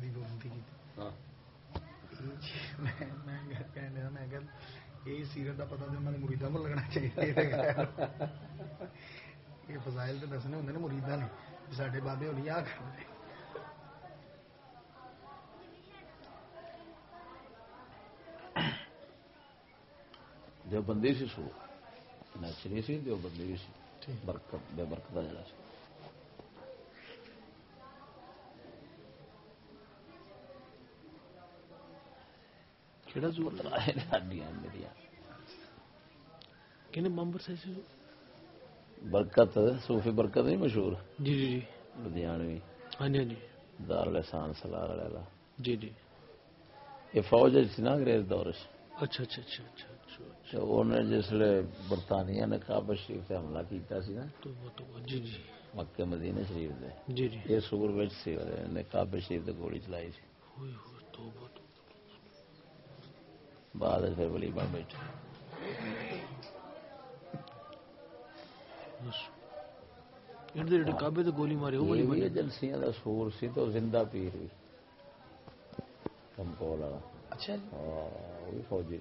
کی بولتی کی ہاں۔ میں یہ سیرت کا پتا تو نے مریدا کو لگنا چاہیے۔ یہ فضائل تو دسنے ہوں مریدا نے۔ سارے بابے ہونی آ کر۔ جو بندی سی سو نیچری سی جو بندی بھی سی برکت بے برکت جڑا سی کیڑا زور ہڈیاں میرا کنے ممبر سے برکت صوفی برکت نہیں مشہور جی جی جی لدھیانوی ہاں جی ہاں جی دار لسان سلار جی جی یہ فوج سی نا انگریز دور اچھا اچھا اچھا اچھا تو انہیں جسے برطانیہ نے کعبہ شریف سے حملہ کیتا سی نا تو وہ تو وہ- جی جی مکے مدینے شریف دے جی جی یہ سور وچ سی نے کعبہ شریف تے گولی چلائی سی ہوئے ہوئے توبہ تو بعد پھر ولی بن بیٹھے۔ بس۔ ان دے جڑے کعبے تے گولی ماری وہ والی یہ بھی بنی ایجنسیاں دا سور سی تو زندہ پیر بھی۔ کمپول والا۔ اچھا جی۔ ہاں وہ فوجی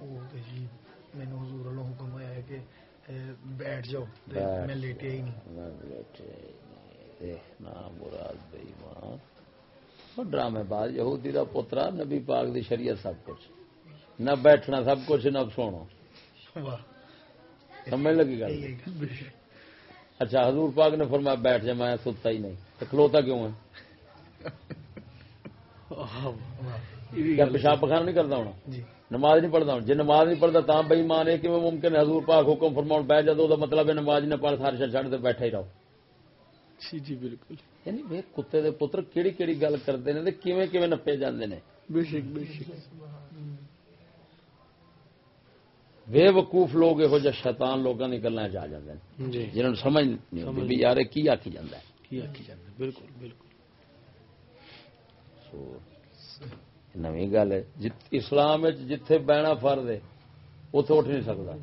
وہ جی حضور حکم ہوا ہے کہ بیٹھ جاؤ میں لیٹیا ہی نہیں۔ میں بیٹھے نہیں۔ دیکھنا مراد بے ایمان۔ وہ ڈرامے باز یہودی دا پترا نبی پاک دی شریعت سب کچھ۔ نہ بیٹھنا سب کچھ نہ سونا۔ سمجھ لگی گل۔ اچھا حضور پاک نے فرمایا بیٹھ جا میں ستا ہی نہیں۔ تو کھلوتا کیوں ہے؟ کیا پیشاب نہیں کرتا ہونا؟ جی۔ نماز نہیں پڑھتا ہوں جی نماز نہیں پڑھتا تا بئی مان ہے کہ ممکن ہے۔ حضور پاک حکم فرماؤ بیٹھ جا تو مطلب ہے نماز نہ پڑھ سارے چڑھ دے بیٹھے ہی رہو۔ جی جی بالکل۔ یعنی کتے دے پتر کیڑی کیڑی گل کرتے ہیں کیویں کیویں نپے جاندے نے بے شک بے شک بے وقوف لوگ یہو جہ شیطان لوگاں دی گلاں چ آ جاندے ہیں جنہاں نوں سمجھ نہیں ہوندی بھی یار کی آکھی جاندا ہے کی آکی بالکل بالکل سو نویں گل ہے اسلام جتھے بہنا فرض ہے اوتھے اٹھ نہیں سکدا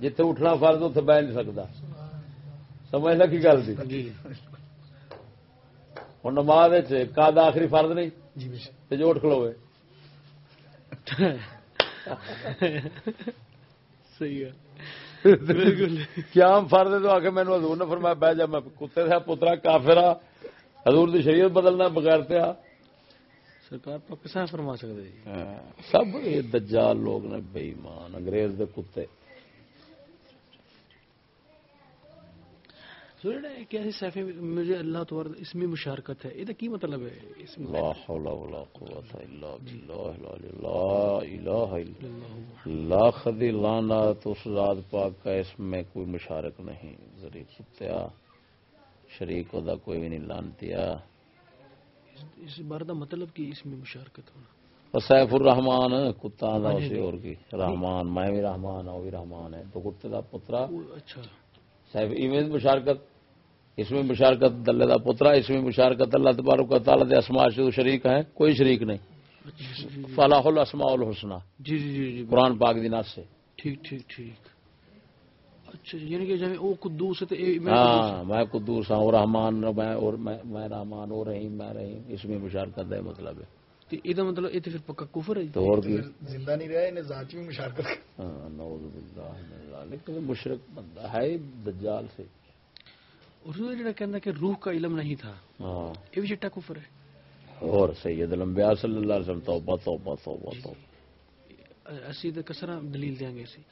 جتھے اٹھنا فرض اوتھے بہ نہیں سکدا سمجھ لگی گل ہن نماز قاد آخری فرض نہیں؟ جی جو اٹھ کھلوے۔ فرض ہے تو آ کے مینوں حضور نے فرمایا بہ جا میں کتے دا پترا کافرا حضور دی شریعت بدلنا بغیر آ۔ سرکار پاکستان فرما سکتے جی سب یہ دجال لوگ نے بے ایمان انگریز دے کتے۔ مجھے اللہ تو اس میں مشارکت ہے۔ یہ کی مطلب ہے؟ اس میں لا حول ولا قوت الا لا الہ الا دی لعنت اس ذات پاک کا اس میں کوئی مشارک نہیں۔ ذری کتیا شریک دا کوئی بھی نہیں لانتیا۔ اس بار کا مطلب کہ اس میں مشارکت ہونا۔ سیف الرحمان کتا دا اسی اور کی۔ رحمان میں بھی رحمان وہ بھی رحمان ہے۔ تو کتے دا پترا اچھا۔ سیف ایویں مشارکت اس میں مشارکت دلے دا پترا اس میں مشارکت اللہ تبارک و تعالی دے اسماء سے شریک ہیں کوئی شریک نہیں۔ اچھا جی جی فلاح الاسماء الحسنى جی جی جی جی قرآن پاک دی نص سے۔ ٹھیک ٹھیک ٹھیک۔ اچھا جی، یعنی کہ جب وہ قدوس میں ہاں میں قدوس ہوں رحمان میں اور میں میں رحمان اور رحیم میں رحیم۔ اس میں مشارکت ہے مطلب ہے۔ یہ مطلب پھر پکا کفر ہے جی۔ تو اور کی پھر زندہ نہیں رہا انہیں ذات بھی مشارکت ہاں نعوذ باللہ من ذالک مشرک بندہ ہے دجال سے۔ اور جڑا کہنا کہ روح کا علم نہیں تھا۔ ہاں۔ یہ بھی چٹا کفر ہے۔ اور سید الانبیاء صلی اللہ علیہ وسلم توبہ توبہ توبہ توبہ۔ اسی تو کسرا دلیل دیں گے اسی۔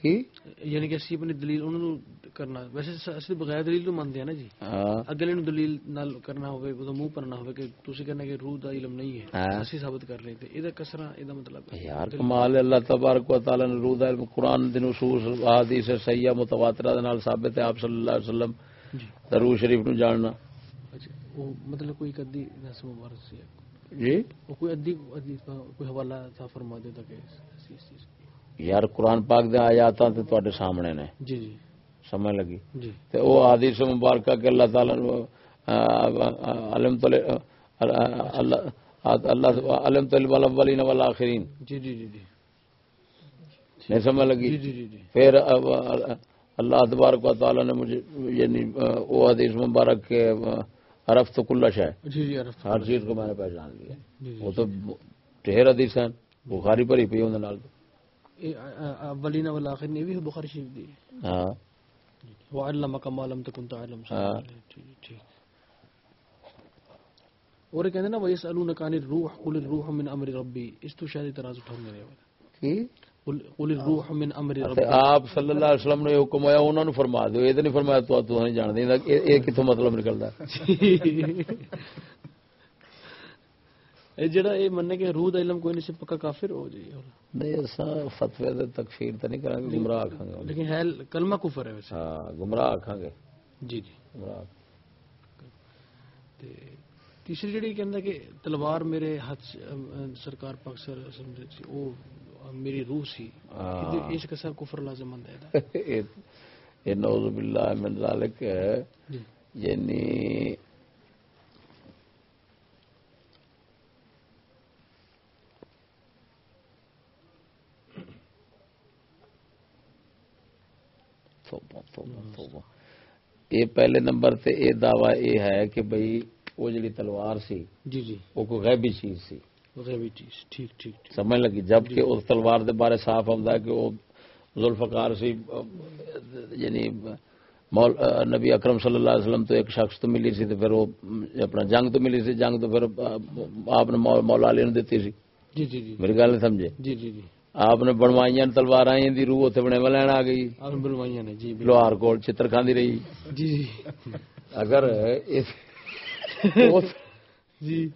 کی؟ یعنی کہ اسی اپنی دلیل انہوں نوں کرنا۔ ویسے اسی بغیر دلیل تو منتے ہیں نا جی۔ ہاں۔ اگلے نوں دلیل نال کرنا ہوے وہ منہ پر نہ ہوے کہ تسی کہنا کہ روح دا علم نہیں ہے۔ ہاں۔ اسی ثابت کر رہے تھے یہ کسرا یہ مطلب ہے۔ یار کمال ہے۔ اللہ تبارک و تعالی نے روح دا علم قرآن دی نصوص احادیث صحیحہ متواترہ دے نال ثابت ہے۔ آپ صلی اللہ علیہ وسلم جی۔ درود شریف نو جاننا۔ اچھا مطلب کوئی کدی نس مبارک سی۔ جی؟ کوئی ادی کوئی حوالہ تھا فرما دیتا کہ اسی اس چیز یار قرآن پاک دے آیاتاں تے تواڈے سامنے نے۔ جی جی۔ سمجھ لگی؟ جی۔ تے او حدیث مبارکہ کہ اللہ تعالی علم تو اللہ اللہ علم تو الاولین والآخرین جی جی جی جی۔ نہیں سمجھ لگی؟ جی جی جی جی۔ پھر اللہ تبارک و تعالی نے مجھے یعنی وہ حدیث مبارک کے عرف تو کلش ہے۔ جی جی عرف ہر چیز کو میں نے پہچان لیا۔ جی جی وہ تو ڈھیر حدیث ہیں۔ بخاری بھری پی ہوں نال۔ اولین یہ بھی بخاری شریف دی ہاں۔ وعلمک ما لم تکن تعلم ہاں۔ ٹھیک اور کہتے ہیں نا ویسالونک عن الروح قل الروح من امر ربی اس تو شاید اعتراض کی؟ آپ صلی اللہ علیہ وسلم نے حکم ہوا انہوں نے فرما دو یہ نہیں فرمایا تو تو نہیں جان دیں یہ کتوں مطلب نکلدا ہے جڑا یہ مننے کہ روح دا علم کوئی نہیں سے پکا کافر ہو جائے نہیں اساں فتوی تے تکفیر تے نہیں کران گے گمراہ آکھاں گے لیکن ہے کلمہ کفر ہے ویسے۔ ہاں گمراہ آکھاں گے جی جی۔ گمراہ۔ تے تیسری جڑی کہندا کہ تلوار میرے ہاتھ سرکار پاک دے سی او میری روح سی ہاں۔ اس کا سب کفر لازم ہے دا یہ نعوذ باللہ من ذالک ہے۔ جی۔ یعنی یہ پہلے نمبر تے یہ دعویٰ یہ ہے کہ بھئی وہ جڑی تلوار سی جی جی۔ وہ کوئی غیبی چیز سی۔ سمجھ لگی؟ جبکہ اس تلوار دے بارے صاف آتا ہے کہ وہ ذوالفقار سی یعنی مول نبی اکرم صلی اللہ علیہ وسلم تو ایک شخص تو ملی سی تو پھر وہ اپنا جنگ تو ملی سی جنگ تو پھر آپ نے مول- مولا علی نے دیتی سی۔ جی جی جی۔ میری گل نہیں سمجھے؟ جی جی جی۔ آپ نے بنوائی تلوار دی روح اتنے بنے لین آ گئی۔ بنوائیاں نے جی لوہار کول چتر کھاندی رہی۔ جی جی۔ اگر جی۔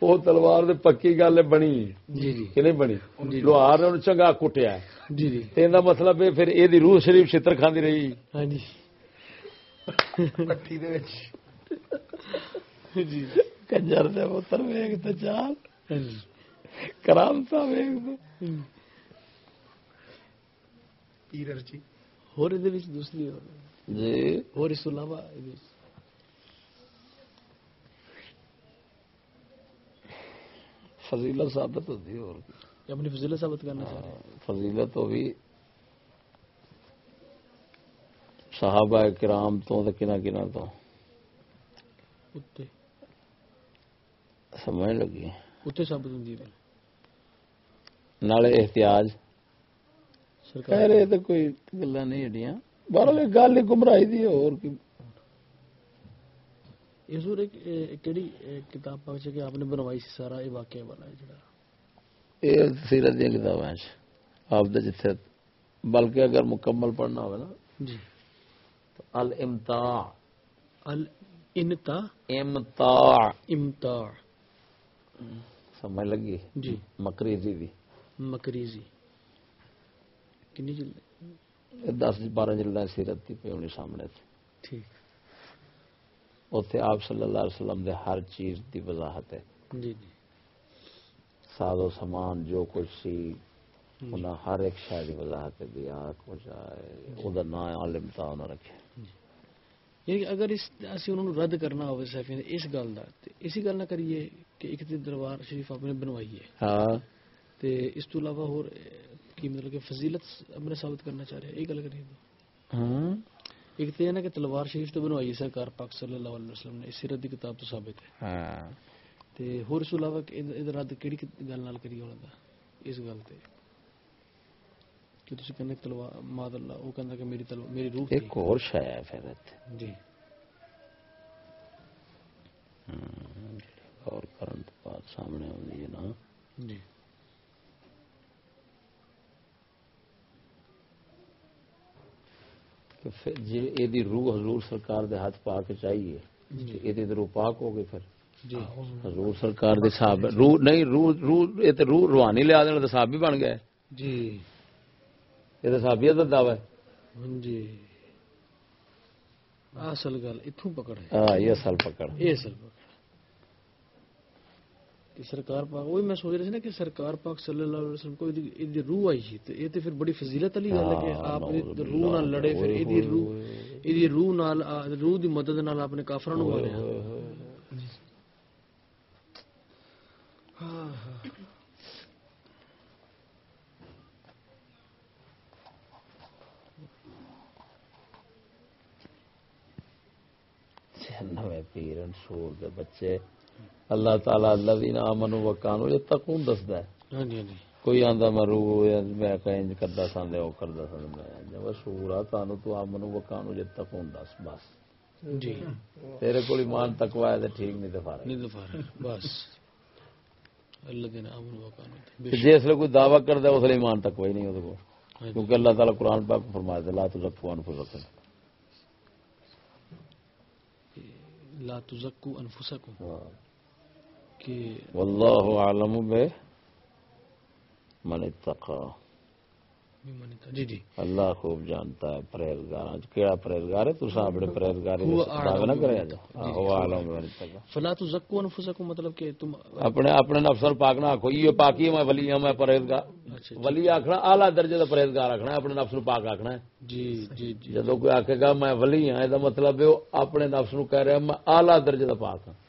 وہ تلوار پکی گل بنی۔ جی، جی۔ کہ نہیں بنی؟ جی، لوہار نے چنگا کٹیا۔ مطلب یہ روح شریف چتر کھاندی رہی۔ ہاں کنجر پتر ویگ تے چال۔ ہاں کرامتا ویگ ہاں دے دوسری جی۔ ہور اس علاوہ فضیلت ثابت ہوتی ہے اپنی فضیلت ثابت کرنا چاہ رہے ہیں۔ ہاں، فضیلت ہوئی صحابہ کرام تو کنا کنا تو سمجھ لگی۔ اتنے ثابت ہوتی ہے۔ نالے احتیاج۔ خیر یہ تو کوئی گلا نہیں اڈیاں بارہ گل گمراہی دی اور کی یہ سر ایک کیڑی کتاب پاک کہ آپ نے بنوائی سی سارا یہ واقعہ والا ہے جڑا۔ یہ سیرت دی کتاباں ہیں آپ دے جتھے بلکہ اگر مکمل پڑھنا ہوے نا جی۔ تو الامتاع۔ الانتا امتاع۔ امتاع۔ سمجھ لگی؟ جی۔ مکریزی دی۔ مکریزی کنی جلد؟ 10 12 جلداں سیرت دی پہ ہونی سامنے تھی۔ ٹھیک۔ اتنے آپ صلی اللہ علیہ وسلم دے ہر چیز دی وضاحت ہے۔ جی جی۔ ساز و سامان جو کچھ سی جی۔ انہاں ہر ایک شاید دی وضاحت ہے بھی آ کچھ آئے جی۔ وہ نام عالم تا انہوں رکھے۔ جی۔ یعنی اگر اس اسی انہوں نے رد کرنا ہو سیفی نے اس گل دا اسی گل نہ کریے کہ ایک تے دربار شریف آپ نے بنوائی ہے ہاں۔ تے اس تو علاوہ اور کی مطلب کہ فضیلت اپنے ثابت کرنا چاہ رہے ہیں یہ گل کریے ہاں۔ لکھتے ہیں نا کہ تلوار شریف تو بنوائی سرکار پاک صلی اللہ علیہ وسلم نے سیرت دی کتاب تو ثابت ہے تے ہور اس علاوہ ادھر رد کیڑی گل نال کری ہونا دا اس گل تے کہ تسی کہنے تلوار ماد اللہ او کہندا کہ میری تلوار میری روح ایک اور شے ہے فرت جی اور کرن بعد سامنے ہوندی ہے نا جی جی یہ روح حضور سرکار دے ہاتھ پا کے چاہیے۔ جی۔ یہ روح پاک ہو گئی پھر۔ جی۔ حضور سرکار دے صاحب روح نہیں روح روح یہ تو روح روحانی لیا دینا تو صاحب بھی بن گئے۔ جی۔ یہ تو صحابیت کا دعوی۔ ہے جی۔ اصل گل اتوں پکڑ ہاں یہ اصل پکڑ یہ اصل پکڑ کہ سرکار پاک وہی میں سوچ رہا نا کہ سرکار پاک صلی اللہ علیہ وسلم کو ایدی روح آئی تو یہ پھر بڑی فضیلت علی گل ہے کہ آپ روح نال لڑے پھر ایدی روح ایدی روح نال روح دی مدد نال جی۔ ہاں، ہاں۔ دے بچے۔ اللہ تعالی اللہ دی نام منو وکانو یہ تکون دسدا ہے۔ ہاں جی ہاں جی۔ کوئی آندا میں رو میں کہیں کردا سان دے او کردا سان میں جب سورا تانو تو آ منو وکانو یہ تکون دس بس۔ جی۔ تیرے کول ایمان تقوی ہے تے ٹھیک نہیں تے فارغ۔ نہیں دفعہ بس۔ اللہ دینا امن وقانو بے تے جس کوئی دعویٰ کردا ہے اس لے ایمان تقوی نہیں اودے کو ہاں جی۔ کیونکہ اللہ تعالی قرآن پاک فرمایا ہے لا تزکوا انفسکم۔ لا تزکو انفسکم۔ کہ واللہ عالم بے من اتقا۔ جی جی۔ اللہ خوب جانتا ہے پرہیزگار کیڑا پرہیزگار ہے؟ تسا اپنے پرہیزگاری دعوے نہ کرے جا ہو عالم بے اتقا۔ فلا تزکو انفسکم مطلب کہ تم اپنے اپنے نفس اور پاک نہ آکھو۔ یہ پاکی میں ولی ہوں میں پرہیزگار۔ اچھا ولی آکھنا اعلی درجے دا پرہیزگار آکھنا ہے اپنے نفس نو پاک آکھنا ہے۔ جی جی جی۔ جدو کوئی آکھے گا میں ولی ہاں یہ مطلب ہے اپنے نفس نو کہہ رہا ہے میں اعلی درجے دا پاک ہاں۔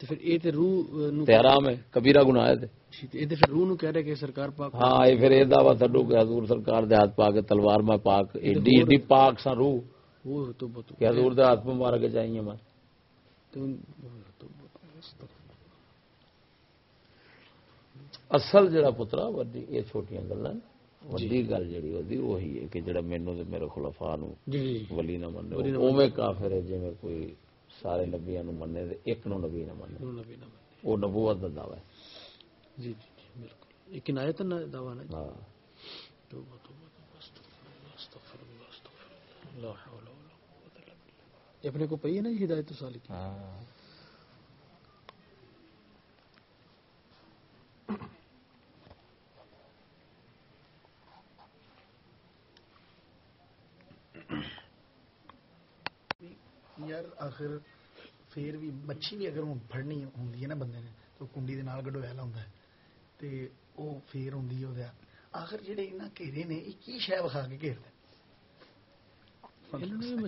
تو پھر اے تے روح نو تے حرام ہے کبیرہ گناہ ہے تے۔ جی تے اے تے پھر روح نو کہہ رہے کہ سرکار پاک ہاں یہ پھر یہ دعویٰ تھڈو کہ حضور سرکار دے ہاتھ پاک تلوار میں پاک ایڈی ایڈی پاک سا روح وہ تو بہت کہ حضور دے ہاتھ مبارک چاہیے تو اصل جڑا پترا وڈی یہ چھوٹیاں گلاں نے۔ وڈی گل جڑی ہوندی وہی ہے کہ جڑا مینوں تے میرے خلفاء نو جی جی۔ ولی نہ مننے۔ اوویں کافر ہے جویں کوئی سارے نبیاں نو مننے تے ایک نو نبی نہ نام وہ نبوت دا دعویٰ ہے۔ جی جی جی بالکل۔ یہ کنایت نہ دعویٰ نہ۔ ہاں۔ توبہ توبہ توبہ استغفر اللہ استغفر اللہ استغفر اللہ لا حول ولا قوت الا بالله یہ اپنے کو پئی ہے نا ہدایت سالک ہاں۔ یار آخر پھر بھی مچھی بھی اگر ہوں نا بندے نے تو کنڈی دے نال گڈویلا ہوندا ہے تے پھر ہوندی آخر جڑے انہاں گھیرے نے اے کی شے وکھا کے گھیردے انہوں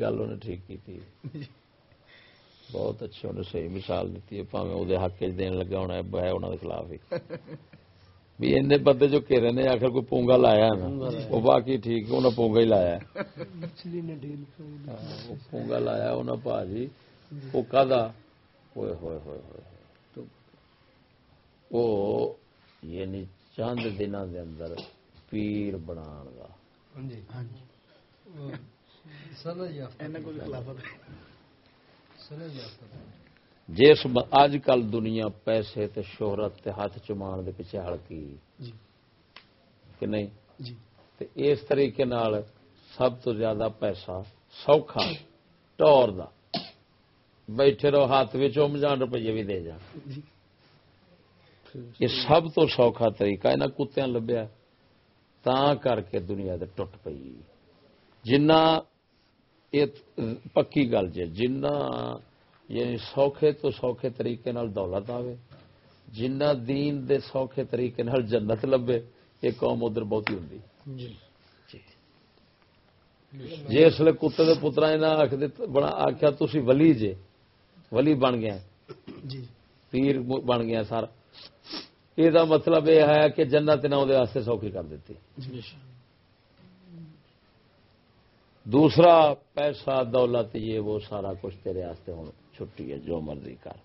گل انہیں ٹھیک کی بہت اچھے انہیں صحیح مثال دیتی ہے پاویں وہ حق دین لگا ہونا ہے خلاف ہی بھی این بندے جو کہہ نے آخر کوئی پونگا لایا ہے نا وہ باقی ٹھیک ہے انہیں پونگا ہی لایا پونگا لایا انہیں پاجی وہ کدا ہوئے ہوئے ہوئے ہوئے تو وہ یعنی چند دنوں دے اندر پیر بنان گا جس اج کل دنیا پیسے تے شہرت تے ہاتھ چمان دے پیچھے ہلکی جی۔ کہ نہیں؟ جی۔ تے اس طریقے نال سب تو زیادہ پیسہ سوکھا ٹور دا۔ بیٹھے رہو ہاتھ وچ ام جان روپیے بھی دے جان۔ جی۔ یہ سب تو سوکھا طریقہ یہاں کتیاں لبیا تاں کر کے دنیا دے ٹوٹ پئی۔ جنہ پکی گل جے جنہ یعنی سوکھے تو سوکھے طریقے نال دولت آوے۔ جنہ دین دے سوکھے طریقے نال جنت لبے یہ قوم ادھر بہتی ہوندی۔ جی۔ جس لے کتے دے پترا نے آخ بنا آخیا تسی ولی جے ولی بن گیا ਜੀ پیر بن گیا سارا۔ یہ مطلب یہ ہے کہ جنت نے وہ سوکھی کر دیتی۔ جی۔ دوسرا پیسہ دولت یہ وہ سارا کچھ تیرے واسطے ہوں چھٹی ہے جو مرضی کر۔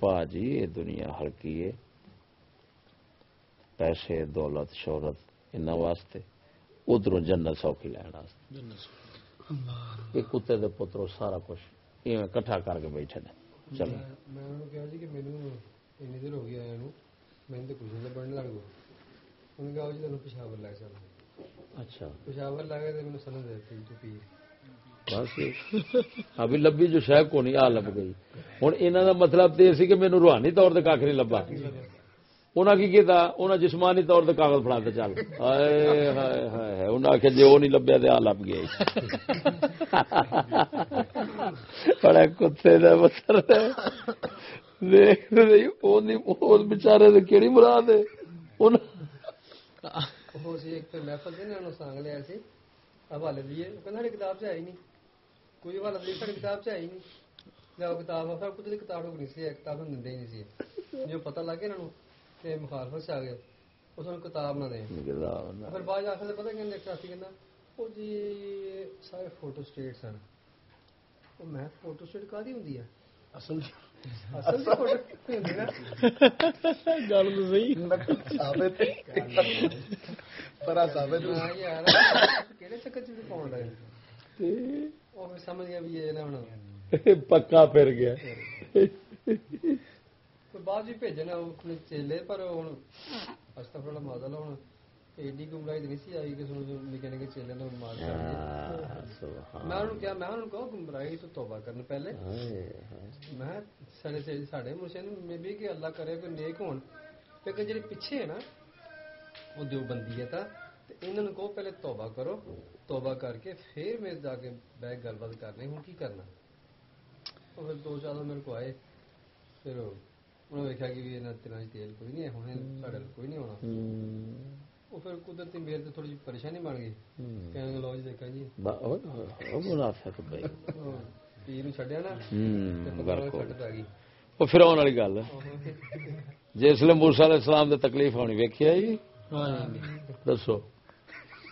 پا جی یہ دنیا ہلکی ہے۔ پیسے دولت شہرت ان واسطے۔ ادھر جنت سوکھی لین کتے دے پترو سارا کچھ کٹھا کر کے بیٹھے نے۔ دیر ہو گیا۔ پشاور اچھا۔ پشاور لے گئے ابھی لبھی جو شہ کو نہیں، آ لب گئی۔ ہوں یہاں کا مطلب تو یہ کہ مینو روحانی طور سے کھ نہیں لبا انہیں کی کیتا؟ انہیں جسمانی طور سے کاغذ فڑا چل۔ انہیں آخیا جی وہ نہیں لبیا تو آ لب گیا۔ بڑا کتے کا مطلب بچارے کہڑی مراد ہے؟ حوالے دیے کتاب سے آئی نہیں۔ ਦੇ ਨਾਲ ਸੰਗ ਲਿਆ ਸੀ ਹਵਾਲੇ ਦੀ ਉਹ ਕਹਿੰਦਾ ਸਾਡੀ ਕਿਤਾਬ 'ਚ ਹੈ ਹੀ ਨਹੀਂ ਕੋਈ ਹਵਾਲਾ ਦੀ ਸਾਡੀ ਕਿਤਾਬ 'ਚ ਹੈ ਹੀ ਨਹੀਂ ਲੈ ਉਹ ਕਿਤਾਬ ਆ ਸਭ ਕੁਝ ਦੀ ਕਿਤਾਬ ਹੋ ਨਹੀਂ ਸੀ ਇਹ ਕਿਤਾਬ ਨੂੰ ਦਿੰਦੇ ਹੀ ਨਹੀਂ ਸੀ ਜੋ ਪਤਾ ਲੱਗ ਗਿਆ ਇਹਨਾਂ ਨੂੰ ਤੇ ਮੁਖਾਲਫਤ 'ਚ ਆ ਗਏ ਉਸ ਨੂੰ ਕਿਤਾਬ ਨਾ ਦੇ ਫਿਰ ਬਾਅਦ ਆਖਰ ਤੇ ਪਤਾ ਕਹਿੰਦੇ ਇੱਕ ਸਾਥੀ ਕਹਿੰਦਾ ਉਹ ਜੀ ਸਾਰੇ ਫੋਟੋ ਸਟੇਟ پکا پھر گیا بعد بھی بھیجنا اپنے چیلے پر ہوں استغفر اللہ مازل ہوں ایڈی گمراہی نہیں سی آئی کہ سنو میکنے چیلے نے مار میں انہوں کیا میں انہوں کہو گمراہی تو توبہ کرنے پہلے میں ساڑھے سے ساڑھے مرشد میں بھی کہ اللہ کرے کوئی نیک ہون پہ کہ جڑی پیچھے ہے نا وہ دیوبندیت ہے انہوں نے کہو پہلے توبہ کرو توبہ کر کے پھر میں جا کے بیگ گل بات کرنی ہوں کی کرنا؟ اور پھر دو چار میرے کو آئے پھر انہوں نے دیکھا کہ بھی یہاں تیل کوئی نہیں ہے ہوں ساڈے کوئی نہیں ہونا۔ وہ پھر قدرتی میرے تو تھوڑی جی پریشانی بن گئی۔ کہنے لو جی دیکھا جی۔ منافق بھائی۔ ہاں، پیر چھڈیا نا۔ وہ پھر والی گل ہاں۔ جس لیے موسا علیہ السلام دی تکلیف ہونی ویکھی آئی جی؟ ہاں۔ دسو۔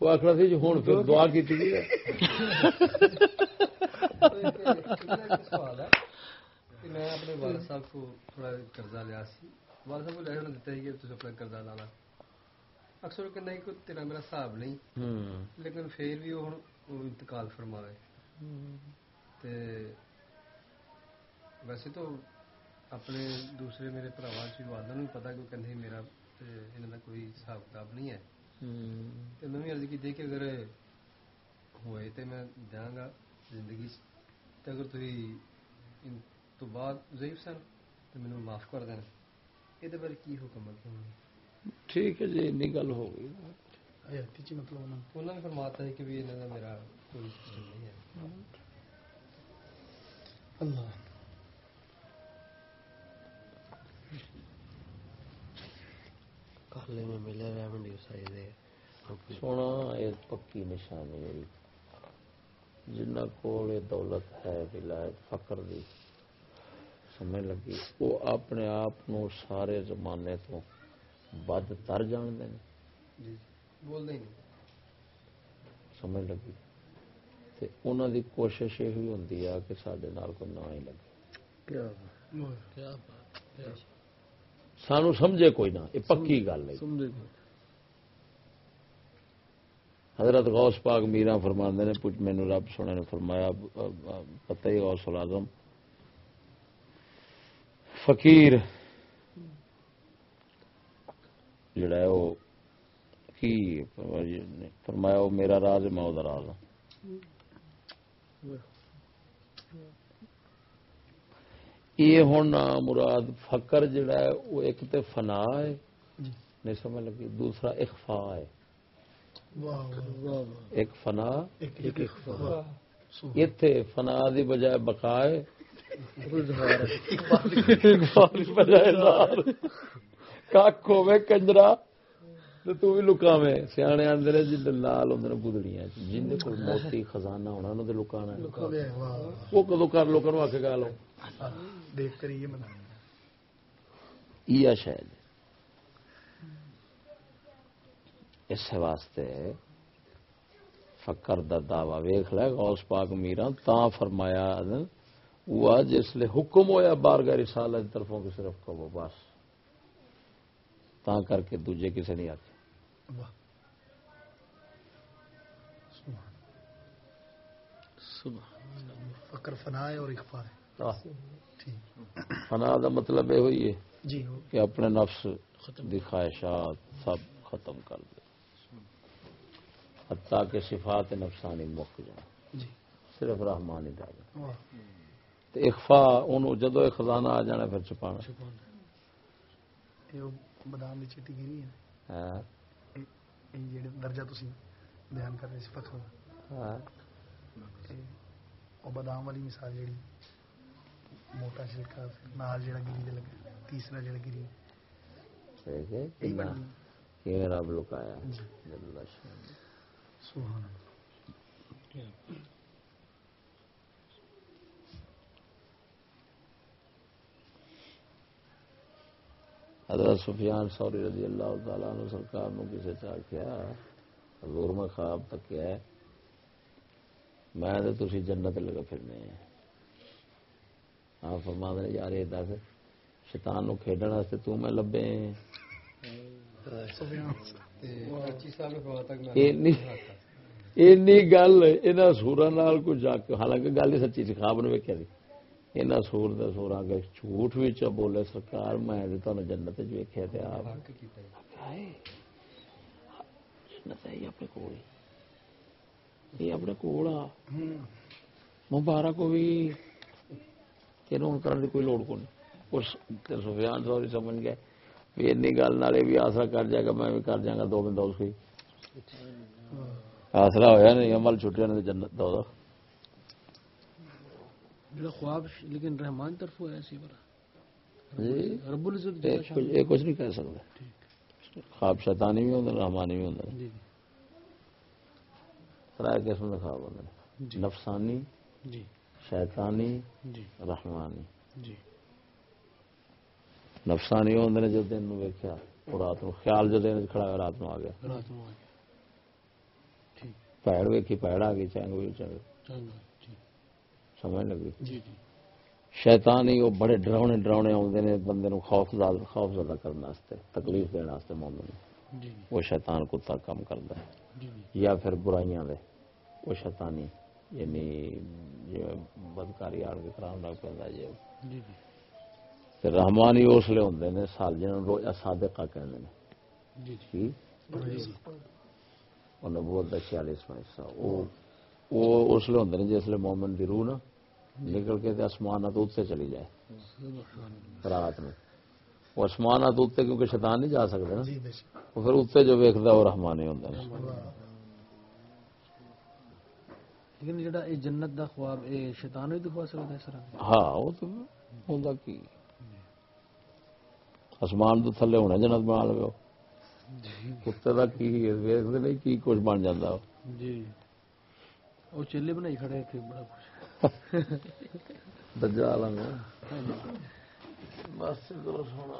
وہ آخر سی ہوں دعا کی میں اپنے والد صاحب کو تھوڑا قرضہ لیا سی والد صاحب کو لہر دیتا ہے۔ کہ تم اپنا قرضہ لانا اکثر وہ کہنا کہ تیرا میرا حساب نہیں لیکن پھر بھی وہ ہوں۔ انتقال فرماوے تے ویسے تو اپنے دوسرے میرے پراوا والدہ نو پتا کہ کہیں میرا انہوں کا کوئی حساب کتاب نہیں ہے تو میں کی دیکھے ذرا ہوئے تو میں دیاں گا زندگی اگر تھی تو بعد ضعیف سن تو میں معاف کر دینا۔ یہ بارے کی حکم ہے۔ ٹھیک ہے جی انی گل ہو گئی۔ فرماتا ہے کہ بھی میرا کوئی نہیں ہے۔ اللہ۔ کھلے میں ملے رہے میں دے۔ سونا یہ پکی نشانی میری جنہ کول دولت ہے ولایت فقر دی۔ سمجھ لگی؟ وہ اپنے آپ نو سارے زمانے تو بد تر جان دے سمجھ لگی؟ تے انہاں دی کوشش یہ ہوندی ہے کہ ساڈے نال کوئی نہ ہی لگے۔ کیا کیا سانو سمجھے کوئی نہ یہ پکی گل ہے۔ حضرت غوث پاک میرا فرماندے نے پوچھ رب سونے نے فرمایا پتہ ہی غوث العظم فقیر جڑا ہے وہ کی فرمایا وہ میرا راز میں وہ راز ہوں۔ یہ ہوں مراد فکر جڑا ہے وہ ایک تے فنا ہے۔ نہیں سمجھ لگی دوسرا اخفا ہے۔ ایک فنا ایک اخفا فنا دی بجائے بقائے کک ہوے کنجرا تو تو بھی لکاویں سیانے اندر ہے جے لال ہوندے نے جن دے موتی خزانہ ہونا انہاں دے لکانا وہ کدو کر لوکاں نو آکھے گا لو دیکھ کر یہ یہ شاید۔ اس واسطے فکر دا دعوی ویکھ لے غوث پاک میرا تا فرمایا ہوا جس لے حکم ہویا بارگاہ رسالت طرفوں کی صرف کہو بس۔ تا کر کے دوجے کسے نہیں آتے فکر فقر فنا ہے اور اخفا ہے فنا دا مطلب یہ ہوئی ہے کہ اپنے نفس دی خواہشات سب ختم کر دے۔ حتیٰ کہ صفات نفسانی مک جان صرف رحمانی رہ جان اخفا اونوں جدوں ایک خزانہ آ جانا پھر چھپانا۔ اے ہاں۔ درجہ ہاں۔ بادام والی مثال جڑی موٹا چھلکا نال جڑا گری دے لگا تیسرا جڑا گری۔ ٹھیک ہے کنا کہ رب لکایا جی۔ اللہ سبحان اللہ۔ حضرت سفیان سوری رضی اللہ تعالیٰ عنہ سرکار نے کسی چاہ کیا حضور میں خواب تک کیا ہے میں تو جنت لگا پھرنے ہیں۔ آپ فرما دیں یار، یہ دس، شیطان کھیڈن واسطے تو میں لبے۔ اینی حالانکہ گل سچی سی، خواب نے ویکھیا دی سور دا سور آ کے جھوٹ وچ بولے سرکار، میں جنت وچ جنت ہے اپنے کول۔ یہ اپنے کول آ۔ مبارک ہوئی۔ کوئی لوڑ کو نہیں۔ اس تے سفیان سوری سمجھ گئے بھی انی گل نالے بھی آسرا کر جائے گا میں بھی کر جاں گا دو بندہ اس کوئی آسرا ہویا نہیں عمل چھٹیا نے جنت دا دا جڑا خواب لیکن رحمان طرف ہوا سی بڑا جی۔ رب العزت یہ کچھ نہیں کہہ سکتے خواب شیطانی بھی ہوندے رحمانی بھی ہوندے۔ جی ترائے قسم دے خواب ہوندے۔ جی۔ نفسانی جی۔ شیطانی جی۔ رحمانی۔ جی۔ نفسانی ہوندے نے جو دن نو ویکھیا رات نو خیال جو دن وچ کھڑا رات نو آ گیا۔ رات نو آ گیا۔ ٹھیک۔ پیڑ ویکھی پیڑ آ گئی چنگ بھی چنگ جی۔ سمجھ لگی؟ جی جی۔ شیطانی وہ بڑے ڈراونے ڈراونے آتے نے بندے نو خوف زدہ خوف زدہ کرنے واسطے تکلیف دینے واسطے مومن جی وہ شیطان کتا کم کرتا ہے۔ یا پھر برائیاں دے وہ شیطانی یعنی بدکاری آڑ کے کران لگ پہ جی جی جی۔ تے رحمانی اس لیے ہوندے نے سال جنہوں رویا صادقہ کہندے نے۔ جی جی۔ وہ نبوت دا 46واں حصہ۔ وہ اس لیے ہوندے نے جس لیے مومن دی روح نا نکل کے تے آسمانات اتنے چلی جائے۔ رات میں۔ وہ آسمانات اتنے کیونکہ شیطان نہیں جا سکتے نا۔ جی وہ پھر اتنے جو ویکھدا وہ رحمانی ہوندا ہے لیکن جڑا یہ جنت دا خواب اے شیطان بھی دکھا سکدا ہے طرح ہاں وہ تو ہوندا کی؟ آسمان تو تھلے ہونا جنت بنا لو۔ کتے دا کی ویکھدے نہیں کی کچھ بن جاندا۔ جی۔ وہ چیلے بنائی کھڑے تھے بڑا کچھ دجال ہاں بس ادھر سونا۔